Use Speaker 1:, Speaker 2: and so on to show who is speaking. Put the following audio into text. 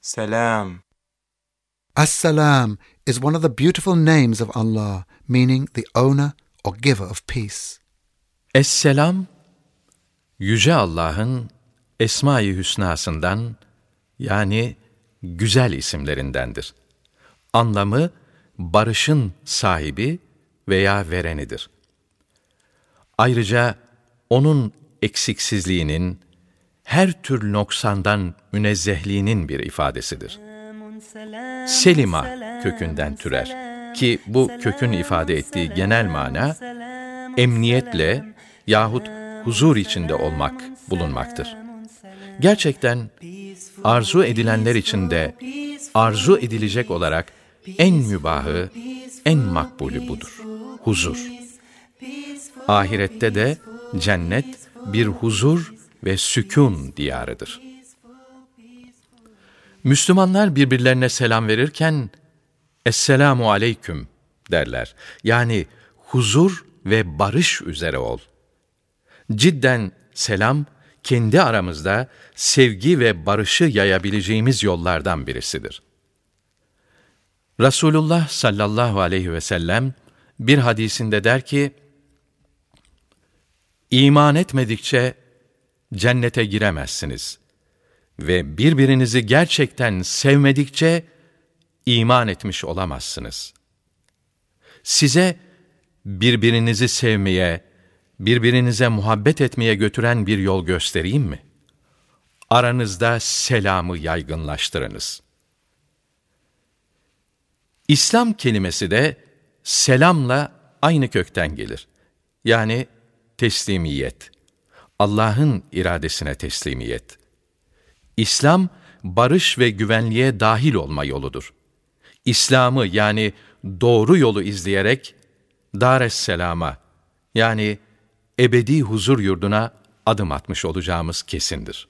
Speaker 1: Salam.
Speaker 2: As-Salam is one of the beautiful names of Allah, meaning the owner or giver of peace.
Speaker 3: Es-Selam, Yüce Allah'ın Esma-i Hüsna'sından yani güzel isimlerindendir. Anlamı barışın sahibi veya verenidir. Ayrıca onun eksiksizliğinin, her tür noksandan münezzehliğinin bir ifadesidir. Selima kökünden türer ki bu kökün ifade ettiği genel mana emniyetle yahut huzur içinde olmak bulunmaktır. Gerçekten arzu edilenler içinde arzu edilecek olarak en mübahı, en makbulü budur. Huzur. Ahirette de cennet bir huzur ve sükun diyarıdır. Müslümanlar birbirlerine selam verirken Esselamu aleyküm derler. Yani huzur ve barış üzere ol. Cidden selam kendi aramızda sevgi ve barışı yayabileceğimiz yollardan birisidir. Resulullah sallallahu aleyhi ve sellem bir hadisinde der ki, İman etmedikçe cennete giremezsiniz ve birbirinizi gerçekten sevmedikçe iman etmiş olamazsınız. Size birbirinizi sevmeye, birbirinize muhabbet etmeye götüren bir yol göstereyim mi? Aranızda selamı yaygınlaştırınız. İslam kelimesi de selamla aynı kökten gelir. Yani teslimiyet. Allah'ın iradesine teslimiyet. İslam, barış ve güvenliğe dahil olma yoludur. İslam'ı yani doğru yolu izleyerek Dar Selam'a yani ebedi huzur yurduna adım atmış olacağımız kesindir.